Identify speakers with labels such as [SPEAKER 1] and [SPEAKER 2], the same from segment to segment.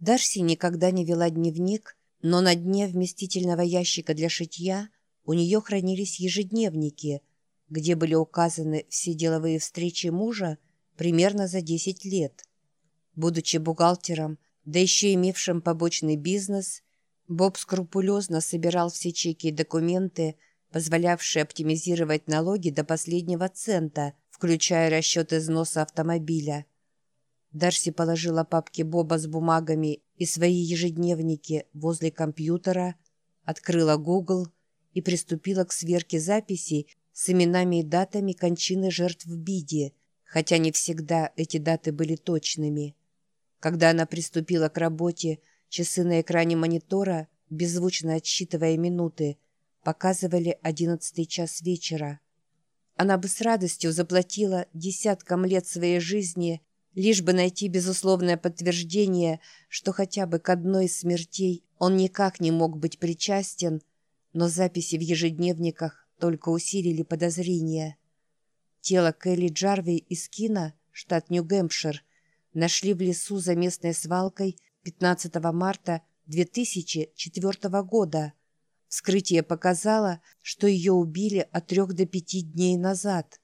[SPEAKER 1] Дарси никогда не вела дневник, но на дне вместительного ящика для шитья у нее хранились ежедневники, где были указаны все деловые встречи мужа примерно за 10 лет. Будучи бухгалтером, да еще имевшим побочный бизнес, Боб скрупулезно собирал все чеки и документы, позволявшие оптимизировать налоги до последнего цента, включая расчет износа автомобиля. Дарси положила папки Боба с бумагами и свои ежедневники возле компьютера, открыла Google и приступила к сверке записей с именами и датами кончины жертв в Биде, хотя не всегда эти даты были точными. Когда она приступила к работе, часы на экране монитора, беззвучно отсчитывая минуты, показывали одиннадцатый час вечера. Она бы с радостью заплатила десяткам лет своей жизни лишь бы найти безусловное подтверждение, что хотя бы к одной из смертей он никак не мог быть причастен, но записи в ежедневниках только усилили подозрения. Тело Келли Джарви из Кина, штат Нью-Гэмпшир, нашли в лесу за местной свалкой 15 марта 2004 года. Вскрытие показало, что ее убили от трех до пяти дней назад –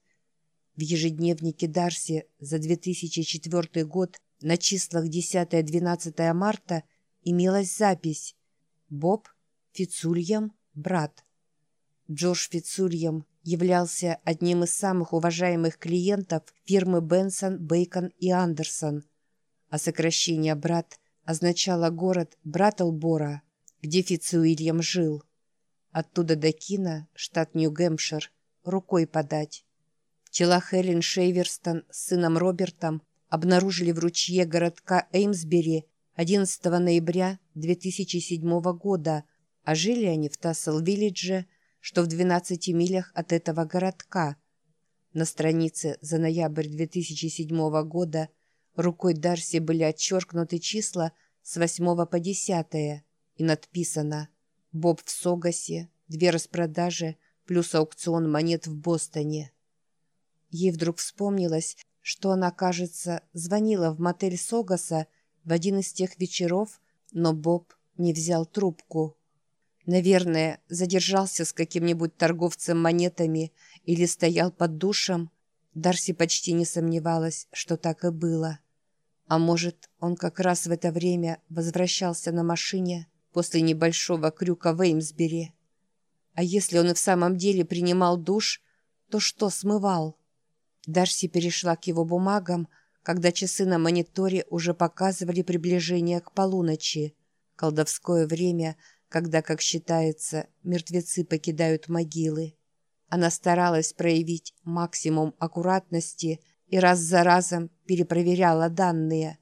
[SPEAKER 1] в ежедневнике Дарси за 2004 год на числах 10-12 марта имелась запись «Боб Фицульям, брат». Джош Фицульям являлся одним из самых уважаемых клиентов фирмы Бенсон, Бейкон и Андерсон, а сокращение «брат» означало город Браттлбора, где Фицуильям жил. Оттуда до Кина, штат Нью-Гэмпшир, рукой подать. Тела Хелен Шейверстон с сыном Робертом обнаружили в ручье городка Эймсбери 11 ноября 2007 года, а жили они в Тассел-Виллидже, что в 12 милях от этого городка. На странице за ноябрь 2007 года рукой Дарси были отчеркнуты числа с 8 по 10 и надписано «Боб в Согасе, две распродажи плюс аукцион монет в Бостоне». Ей вдруг вспомнилось, что она, кажется, звонила в мотель Согаса в один из тех вечеров, но Боб не взял трубку. Наверное, задержался с каким-нибудь торговцем монетами или стоял под душем. Дарси почти не сомневалась, что так и было. А может, он как раз в это время возвращался на машине после небольшого крюка в Эймсбери. А если он и в самом деле принимал душ, то что смывал? Дарси перешла к его бумагам, когда часы на мониторе уже показывали приближение к полуночи. Колдовское время, когда, как считается, мертвецы покидают могилы. Она старалась проявить максимум аккуратности и раз за разом перепроверяла данные.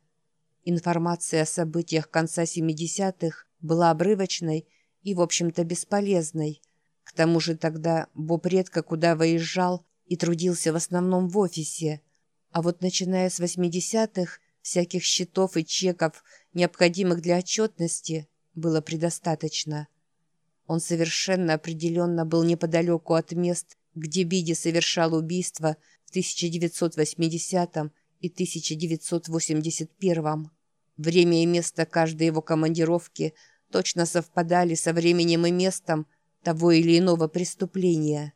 [SPEAKER 1] Информация о событиях конца 70-х была обрывочной и, в общем-то, бесполезной. К тому же тогда Боб редко куда выезжал, и трудился в основном в офисе. А вот начиная с 80-х, всяких счетов и чеков, необходимых для отчетности, было предостаточно. Он совершенно определенно был неподалеку от мест, где Биди совершал убийство в 1980 и 1981. Время и место каждой его командировки точно совпадали со временем и местом того или иного преступления.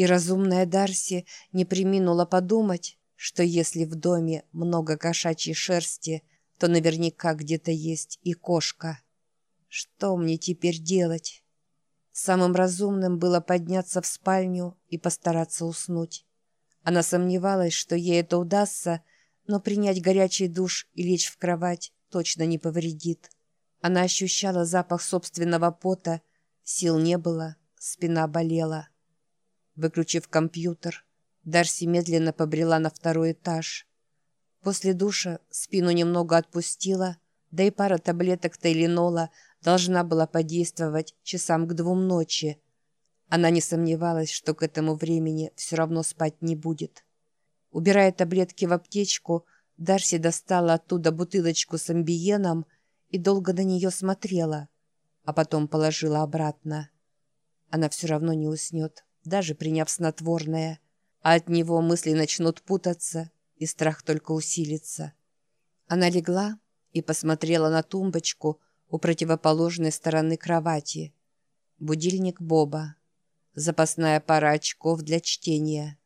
[SPEAKER 1] И разумная Дарси не приминула подумать, что если в доме много кошачьей шерсти, то наверняка где-то есть и кошка. Что мне теперь делать? Самым разумным было подняться в спальню и постараться уснуть. Она сомневалась, что ей это удастся, но принять горячий душ и лечь в кровать точно не повредит. Она ощущала запах собственного пота, сил не было, спина болела. Выключив компьютер, Дарси медленно побрела на второй этаж. После душа спину немного отпустила, да и пара таблеток Тейлинола должна была подействовать часам к двум ночи. Она не сомневалась, что к этому времени все равно спать не будет. Убирая таблетки в аптечку, Дарси достала оттуда бутылочку с амбиеном и долго на нее смотрела, а потом положила обратно. Она все равно не уснет даже приняв снотворное, а от него мысли начнут путаться, и страх только усилится. Она легла и посмотрела на тумбочку у противоположной стороны кровати. Будильник Боба. Запасная пара очков для чтения.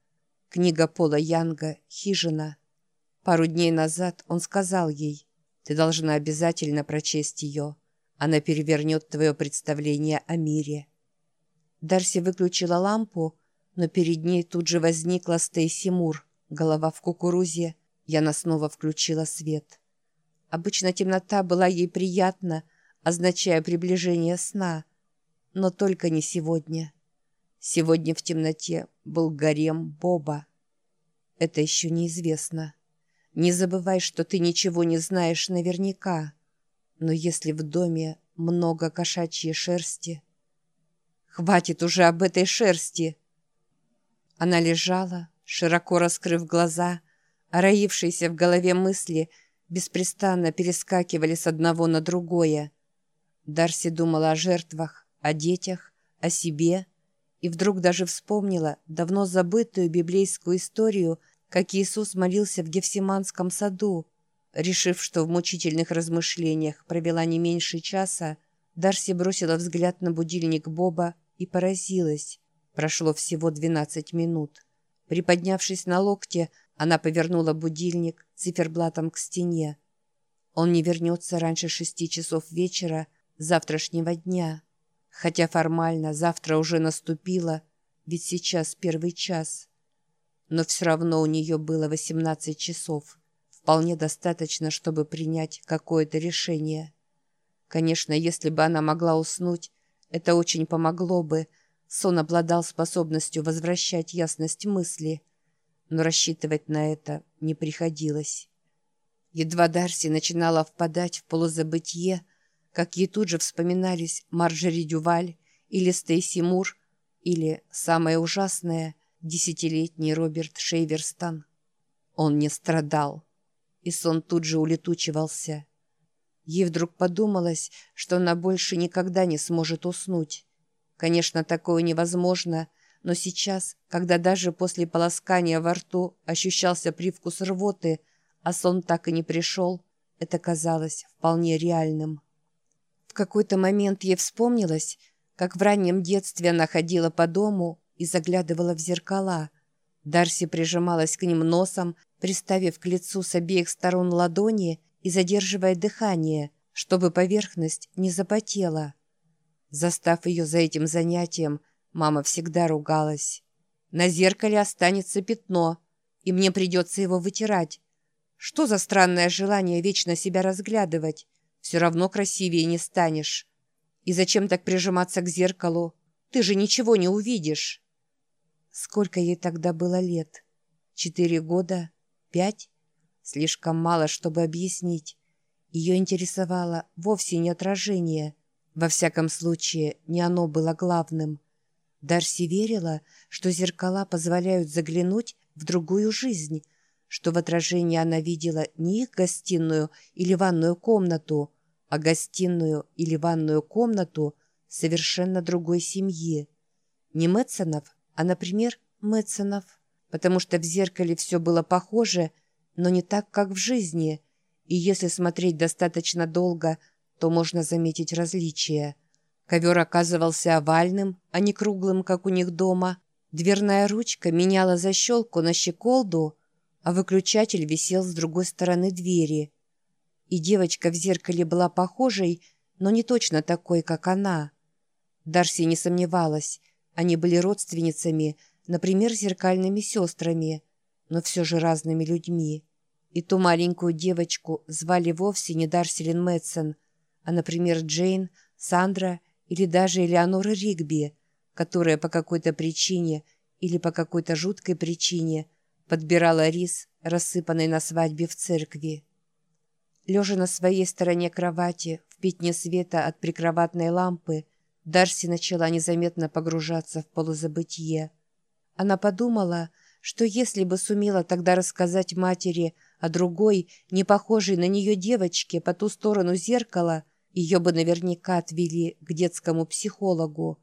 [SPEAKER 1] Книга Пола Янга «Хижина». Пару дней назад он сказал ей, «Ты должна обязательно прочесть ее. Она перевернет твое представление о мире». Дарси выключила лампу, но перед ней тут же возникла Стейси Мур, голова в кукурузе. Яна снова включила свет. Обычно темнота была ей приятна, означая приближение сна. Но только не сегодня. Сегодня в темноте был гарем Боба. Это еще неизвестно. Не забывай, что ты ничего не знаешь наверняка. Но если в доме много кошачьей шерсти... Хватит уже об этой шерсти! Она лежала, широко раскрыв глаза, а роившиеся в голове мысли беспрестанно перескакивали с одного на другое. Дарси думала о жертвах, о детях, о себе и вдруг даже вспомнила давно забытую библейскую историю, как Иисус молился в Гефсиманском саду. Решив, что в мучительных размышлениях провела не меньше часа, Дарси бросила взгляд на будильник Боба и поразилась. Прошло всего 12 минут. Приподнявшись на локте, она повернула будильник циферблатом к стене. Он не вернется раньше шести часов вечера завтрашнего дня. Хотя формально завтра уже наступило, ведь сейчас первый час. Но все равно у нее было 18 часов. Вполне достаточно, чтобы принять какое-то решение. Конечно, если бы она могла уснуть, это очень помогло бы. Сон обладал способностью возвращать ясность мысли, но рассчитывать на это не приходилось. Едва Дарси начинала впадать в полузабытье, как ей тут же вспоминались Марджери Дюваль или Стейси Мур, или, самое ужасное, десятилетний Роберт Шейверстон. Он не страдал, и сон тут же улетучивался. Ей вдруг подумалось, что она больше никогда не сможет уснуть. Конечно, такое невозможно, но сейчас, когда даже после полоскания во рту ощущался привкус рвоты, а сон так и не пришел, это казалось вполне реальным. В какой-то момент ей вспомнилось, как в раннем детстве она ходила по дому и заглядывала в зеркала. Дарси прижималась к ним носом, приставив к лицу с обеих сторон ладони и задерживая дыхание, чтобы поверхность не запотела. Застав ее за этим занятием, мама всегда ругалась. «На зеркале останется пятно, и мне придется его вытирать. Что за странное желание вечно себя разглядывать? Все равно красивее не станешь. И зачем так прижиматься к зеркалу? Ты же ничего не увидишь». Сколько ей тогда было лет? Четыре года? Пять? Слишком мало, чтобы объяснить. Ее интересовало вовсе не отражение. Во всяком случае, не оно было главным. Дарси верила, что зеркала позволяют заглянуть в другую жизнь, что в отражении она видела не их гостиную или ванную комнату, а гостиную или ванную комнату совершенно другой семьи. Не Мэтсонов, а, например, Мэтсонов, потому что в зеркале все было похоже – но не так, как в жизни, и если смотреть достаточно долго, то можно заметить различия. Ковер оказывался овальным, а не круглым, как у них дома. Дверная ручка меняла защелку на щеколду, а выключатель висел с другой стороны двери. И девочка в зеркале была похожей, но не точно такой, как она. Дарси не сомневалась. Они были родственницами, например, зеркальными сестрами – но все же разными людьми. И ту маленькую девочку звали вовсе не Дарсилин Мэтсон, а, например, Джейн, Сандра или даже Элеонора Ригби, которая по какой-то причине или по какой-то жуткой причине подбирала рис, рассыпанный на свадьбе в церкви. Лежа на своей стороне кровати, в пятне света от прикроватной лампы, Дарси начала незаметно погружаться в полузабытие. Она подумала, что если бы сумела тогда рассказать матери о другой, не похожей на нее девочке по ту сторону зеркала, ее бы наверняка отвели к детскому психологу.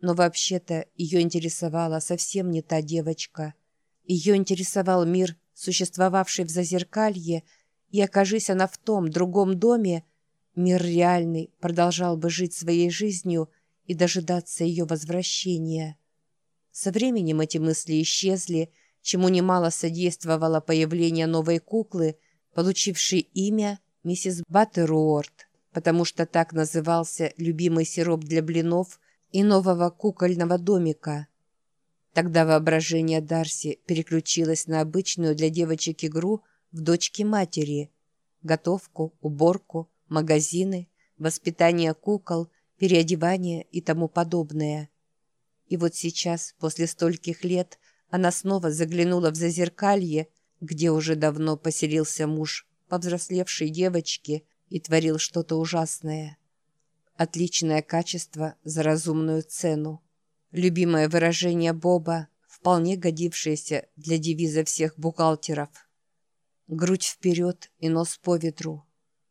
[SPEAKER 1] Но вообще-то ее интересовала совсем не та девочка. Ее интересовал мир, существовавший в зазеркалье, И окажись она в том, другом доме, мир реальный продолжал бы жить своей жизнью и дожидаться ее возвращения. Со временем эти мысли исчезли, чему немало содействовало появление новой куклы, получившей имя миссис Баттеруорт, потому что так назывался любимый сироп для блинов и нового кукольного домика. Тогда воображение Дарси переключилось на обычную для девочек игру в дочки матери. Готовку, уборку, магазины, воспитание кукол, переодевание и тому подобное. И вот сейчас, после стольких лет, она снова заглянула в зазеркалье, где уже давно поселился муж повзрослевшей девочки и творил что-то ужасное. Отличное качество за разумную цену. Любимое выражение Боба, вполне годившееся для девиза всех бухгалтеров. Грудь вперед и нос по ветру.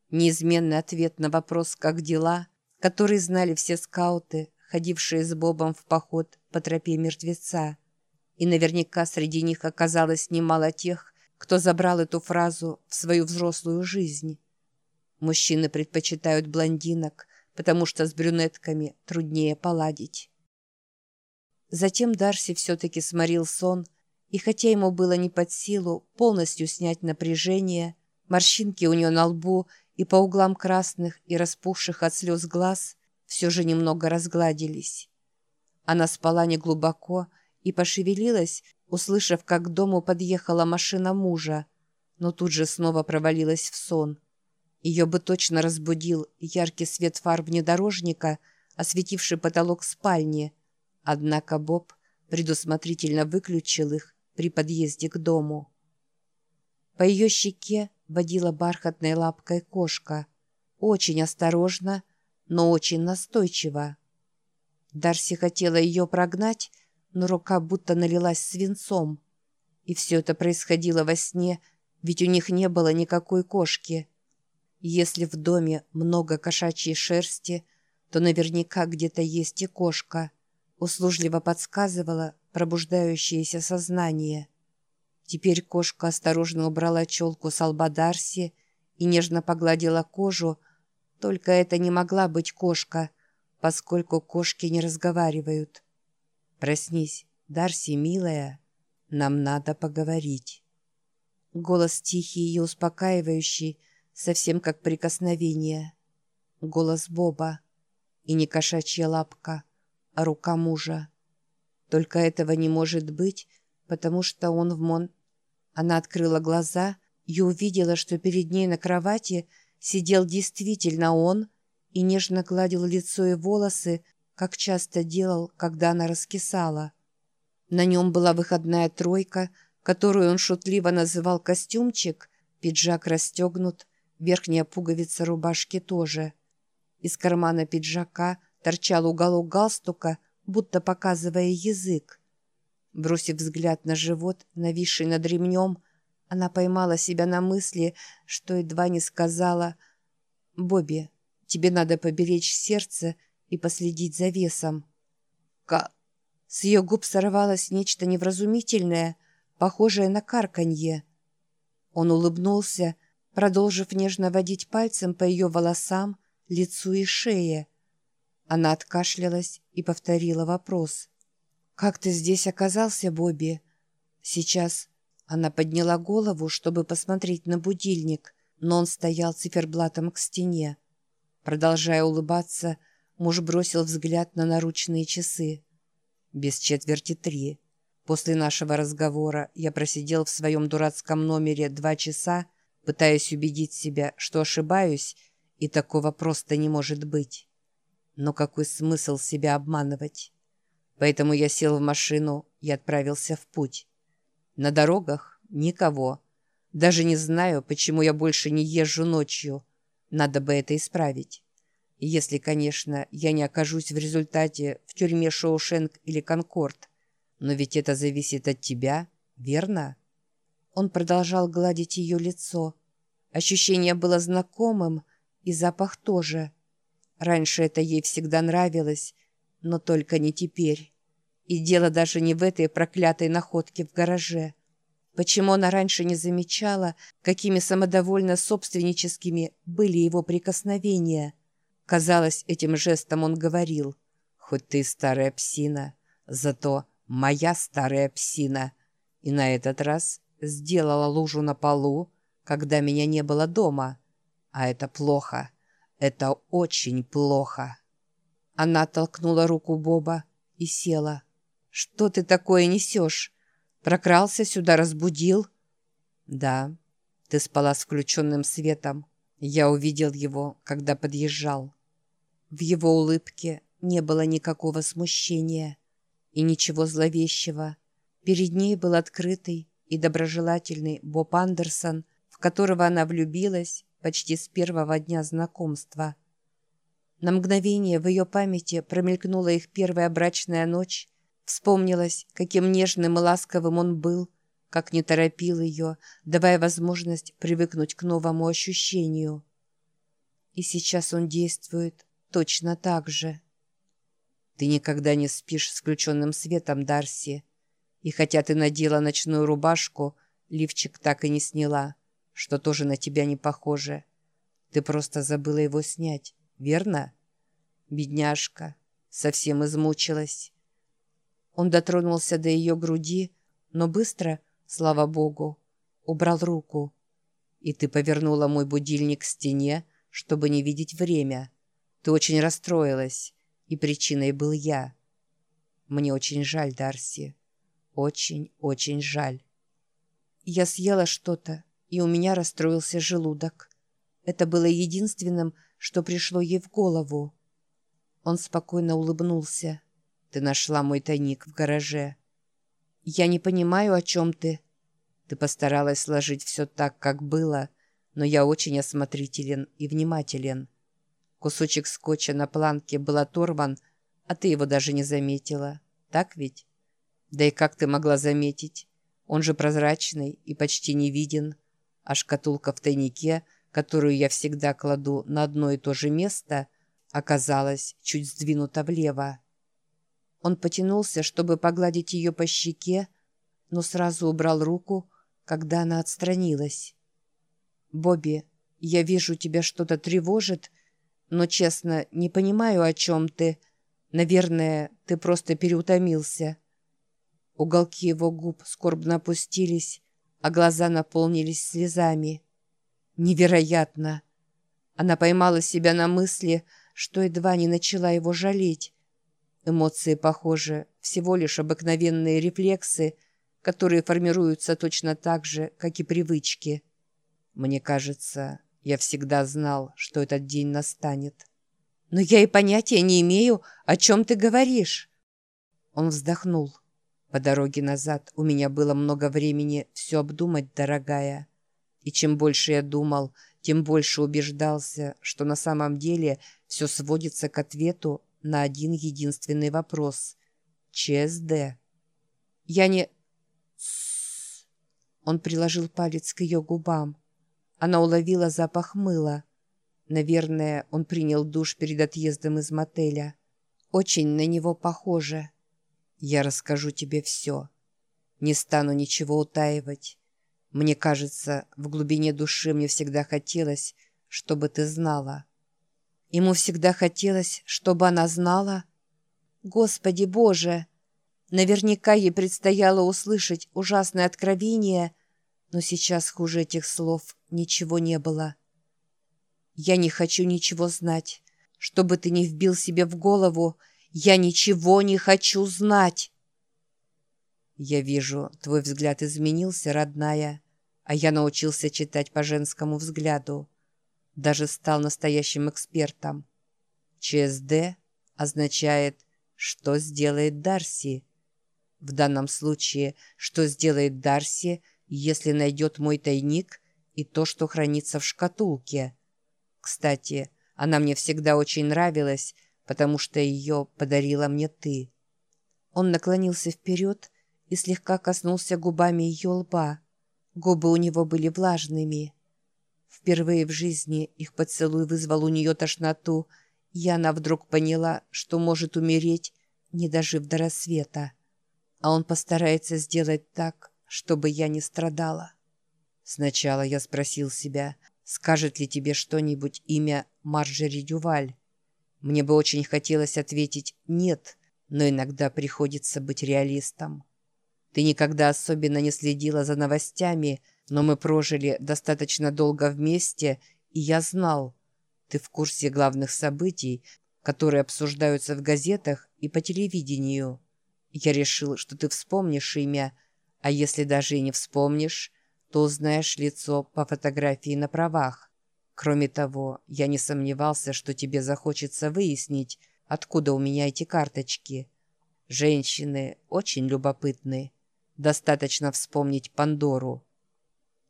[SPEAKER 1] Неизменный ответ на вопрос «как дела?», который знали все скауты, ходившие с Бобом в поход по тропе мертвеца. И наверняка среди них оказалось немало тех, кто забрал эту фразу в свою взрослую жизнь. Мужчины предпочитают блондинок, потому что с брюнетками труднее поладить. Затем Дарси все-таки сморил сон, и хотя ему было не под силу полностью снять напряжение, морщинки у нее на лбу и по углам красных и распухших от слез глаз все же немного разгладились. Она спала неглубоко и пошевелилась, услышав, как к дому подъехала машина мужа, но тут же снова провалилась в сон. Ее бы точно разбудил яркий свет фар внедорожника, осветивший потолок спальни, Однако Боб предусмотрительно выключил их при подъезде к дому. По ее щеке водила бархатной лапкой кошка. Очень осторожно, но очень настойчиво. Дарси хотела ее прогнать, но рука будто налилась свинцом. И все это происходило во сне, ведь у них не было никакой кошки. Если в доме много кошачьей шерсти, то наверняка где-то есть и кошка — услужливо подсказывала пробуждающееся сознание. Теперь кошка осторожно убрала челку с лба Дарси и нежно погладила кожу, только это не могла быть кошка, поскольку кошки не разговаривают. «Проснись, Дарси, милая, нам надо поговорить». Голос тихий и успокаивающий, совсем как прикосновение. Голос Боба и не кошачья лапка — рука мужа. Только этого не может быть, потому что он в Мон... Она открыла глаза и увидела, что перед ней на кровати сидел действительно он и нежно гладил лицо и волосы, как часто делал, когда она раскисала. На нем была выходная тройка, которую он шутливо называл костюмчик, пиджак расстегнут, верхняя пуговица рубашки тоже. Из кармана пиджака – торчал уголок галстука, будто показывая язык. Бросив взгляд на живот, нависший над ремнем, она поймала себя на мысли, что едва не сказала «Бобби, тебе надо поберечь сердце и последить за весом». Ка... С ее губ сорвалось нечто невразумительное, похожее на карканье. Он улыбнулся, продолжив нежно водить пальцем по ее волосам, лицу и шее. Она откашлялась и повторила вопрос. «Как ты здесь оказался, Бобби?» «Сейчас...» Она подняла голову, чтобы посмотреть на будильник, но он стоял циферблатом к стене. Продолжая улыбаться, муж бросил взгляд на наручные часы. Без четверти три. После нашего разговора я просидел в своем дурацком номере два часа, пытаясь убедить себя, что ошибаюсь, и такого просто не может быть. Но какой смысл себя обманывать? Поэтому я сел в машину и отправился в путь. На дорогах никого. Даже не знаю, почему я больше не езжу ночью. Надо бы это исправить. Если, конечно, я не окажусь в результате в тюрьме Шоушенк или Конкорд. Но ведь это зависит от тебя, верно? Он продолжал гладить ее лицо. Ощущение было знакомым, и запах тоже – Раньше это ей всегда нравилось, но только не теперь. И дело даже не в этой проклятой находке в гараже. Почему она раньше не замечала, какими самодовольно собственническими были его прикосновения? Казалось, этим жестом он говорил, «Хоть ты старая псина, зато моя старая псина». И на этот раз сделала лужу на полу, когда меня не было дома. А это плохо. Это очень плохо. Она толкнула руку Боба и села. «Что ты такое несешь? Прокрался сюда, разбудил?» «Да, ты спала с включенным светом. Я увидел его, когда подъезжал». В его улыбке не было никакого смущения и ничего зловещего. Перед ней был открытый и доброжелательный Боб Андерсон, в которого она влюбилась почти с первого дня знакомства. На мгновение в ее памяти промелькнула их первая брачная ночь, вспомнилось, каким нежным и ласковым он был, как не торопил ее, давая возможность привыкнуть к новому ощущению. И сейчас он действует точно так же. Ты никогда не спишь с включенным светом, Дарси. И хотя ты надела ночную рубашку, лифчик так и не сняла, что тоже на тебя не похоже. Ты просто забыла его снять верно? Бедняжка, совсем измучилась. Он дотронулся до ее груди, но быстро, слава богу, убрал руку. И ты повернула мой будильник к стене, чтобы не видеть время. Ты очень расстроилась, и причиной был я. Мне очень жаль, Дарси. Очень, очень жаль. Я съела что-то, и у меня расстроился желудок. Это было единственным, что пришло ей в голову. Он спокойно улыбнулся. «Ты нашла мой тайник в гараже». «Я не понимаю, о чем ты». «Ты постаралась сложить все так, как было, но я очень осмотрителен и внимателен. Кусочек скотча на планке был оторван, а ты его даже не заметила. Так ведь? Да и как ты могла заметить? Он же прозрачный и почти не виден, а шкатулка в тайнике — которую я всегда кладу на одно и то же место, оказалась чуть сдвинута влево. Он потянулся, чтобы погладить ее по щеке, но сразу убрал руку, когда она отстранилась. «Бобби, я вижу, тебя что-то тревожит, но, честно, не понимаю, о чем ты. Наверное, ты просто переутомился». Уголки его губ скорбно опустились, а глаза наполнились слезами. Невероятно! Она поймала себя на мысли, что едва не начала его жалеть. Эмоции, похоже, всего лишь обыкновенные рефлексы, которые формируются точно так же, как и привычки. Мне кажется, я всегда знал, что этот день настанет. Но я и понятия не имею, о чем ты говоришь. Он вздохнул. По дороге назад у меня было много времени все обдумать, дорогая. И чем больше я думал, тем больше убеждался, что на самом деле все сводится к ответу на один единственный вопрос. ЧСД. Я не... Он приложил палец к ее губам. Она уловила запах мыла. Наверное, он принял душ перед отъездом из мотеля. Очень на него похоже. Я расскажу тебе все. Не стану ничего утаивать. Мне кажется, в глубине души мне всегда хотелось, чтобы ты знала. Ему всегда хотелось, чтобы она знала. Господи Боже! Наверняка ей предстояло услышать ужасное откровение, но сейчас хуже этих слов ничего не было. Я не хочу ничего знать. Чтобы ты не вбил себе в голову, я ничего не хочу знать. «Я вижу, твой взгляд изменился, родная, а я научился читать по женскому взгляду. Даже стал настоящим экспертом. ЧСД означает «что сделает Дарси?». В данном случае «что сделает Дарси, если найдет мой тайник и то, что хранится в шкатулке?». Кстати, она мне всегда очень нравилась, потому что ее подарила мне ты. Он наклонился вперед и слегка коснулся губами ее лба. Губы у него были влажными. Впервые в жизни их поцелуй вызвал у нее тошноту, и она вдруг поняла, что может умереть, не дожив до рассвета. А он постарается сделать так, чтобы я не страдала. Сначала я спросил себя, скажет ли тебе что-нибудь имя Марджери Дюваль. Мне бы очень хотелось ответить «нет», но иногда приходится быть реалистом. Ты никогда особенно не следила за новостями, но мы прожили достаточно долго вместе, и я знал, ты в курсе главных событий, которые обсуждаются в газетах и по телевидению. Я решил, что ты вспомнишь имя, а если даже и не вспомнишь, то узнаешь лицо по фотографии на правах. Кроме того, я не сомневался, что тебе захочется выяснить, откуда у меня эти карточки. Женщины очень любопытны. Достаточно вспомнить Пандору.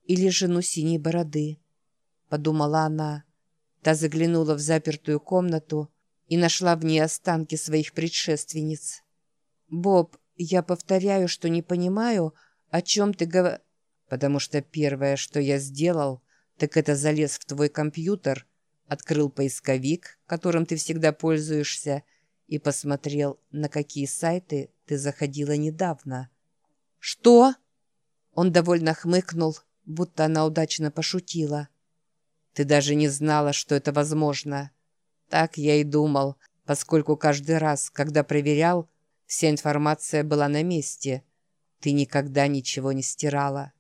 [SPEAKER 1] Или жену синей бороды, подумала она. Та заглянула в запертую комнату и нашла в ней останки своих предшественниц. «Боб, я повторяю, что не понимаю, о чем ты говоришь...» «Потому что первое, что я сделал, так это залез в твой компьютер, открыл поисковик, которым ты всегда пользуешься, и посмотрел, на какие сайты ты заходила недавно». «Что?» Он довольно хмыкнул, будто она удачно пошутила. «Ты даже не знала, что это возможно». Так я и думал, поскольку каждый раз, когда проверял, вся информация была на месте. Ты никогда ничего не стирала.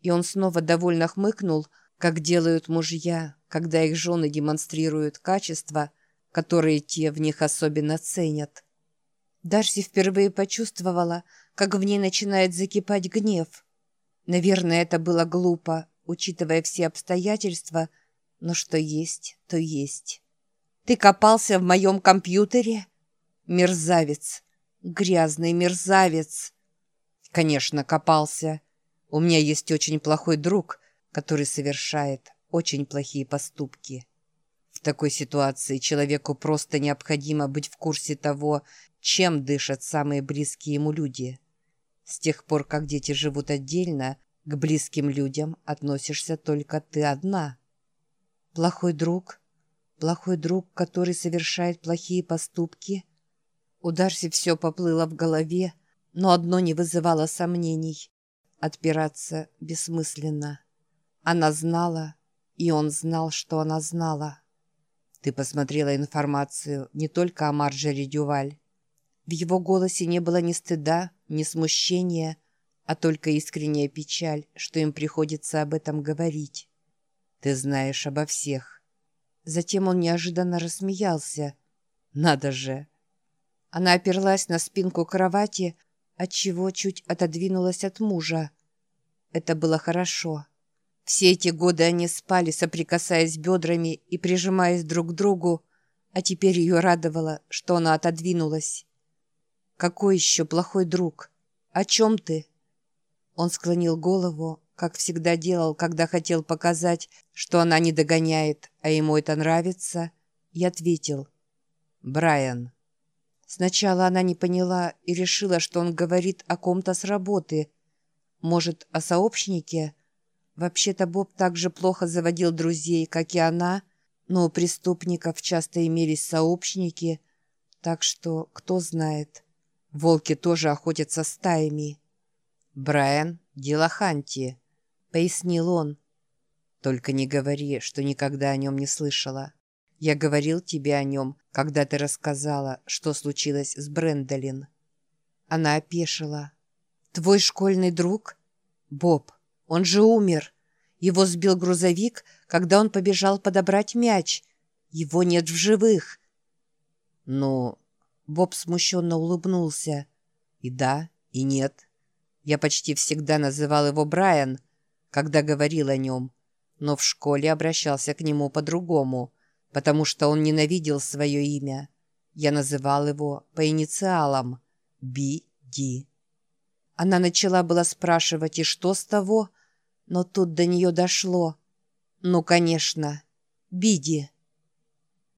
[SPEAKER 1] И он снова довольно хмыкнул, как делают мужья, когда их жены демонстрируют качества, которые те в них особенно ценят. Дарси впервые почувствовала, как в ней начинает закипать гнев. Наверное, это было глупо, учитывая все обстоятельства, но что есть, то есть. Ты копался в моем компьютере? Мерзавец. Грязный мерзавец. Конечно, копался. У меня есть очень плохой друг, который совершает очень плохие поступки. В такой ситуации человеку просто необходимо быть в курсе того, чем дышат самые близкие ему люди. С тех пор, как дети живут отдельно, к близким людям относишься только ты одна. Плохой друг — Плохой друг, который совершает плохие поступки. У Дарси все поплыло в голове, но одно не вызывало сомнений. Отпираться бессмысленно. Она знала, и он знал, что она знала. Ты посмотрела информацию не только о Марджери Дюваль. В его голосе не было ни стыда, ни смущения, а только искренняя печаль, что им приходится об этом говорить. Ты знаешь обо всех. Затем он неожиданно рассмеялся. «Надо же!» Она оперлась на спинку кровати, отчего чуть отодвинулась от мужа. Это было хорошо. Все эти годы они спали, соприкасаясь бедрами и прижимаясь друг к другу, а теперь ее радовало, что она отодвинулась. «Какой еще плохой друг? О чем ты?» Он склонил голову, как всегда делал, когда хотел показать, что она не догоняет, а ему это нравится, и ответил «Брайан». Сначала она не поняла и решила, что он говорит о ком-то с работы. Может, о сообщнике? Вообще-то Боб так же плохо заводил друзей, как и она, но у преступников часто имелись сообщники, так что кто знает. Волки тоже охотятся стаями. Брайан Дилаханти пояснил он. «Только не говори, что никогда о нем не слышала. Я говорил тебе о нем, когда ты рассказала, что случилось с Брэндолин». Она опешила. «Твой школьный друг? Боб, он же умер. Его сбил грузовик, когда он побежал подобрать мяч. Его нет в живых». «Ну...» Боб смущенно улыбнулся. «И да, и нет. Я почти всегда называл его Брайан, — когда говорил о нем, но в школе обращался к нему по-другому, потому что он ненавидел свое имя. Я называл его по инициалам Би-Ди. Она начала было спрашивать, и что с того, но тут до нее дошло. Ну, конечно, Биди.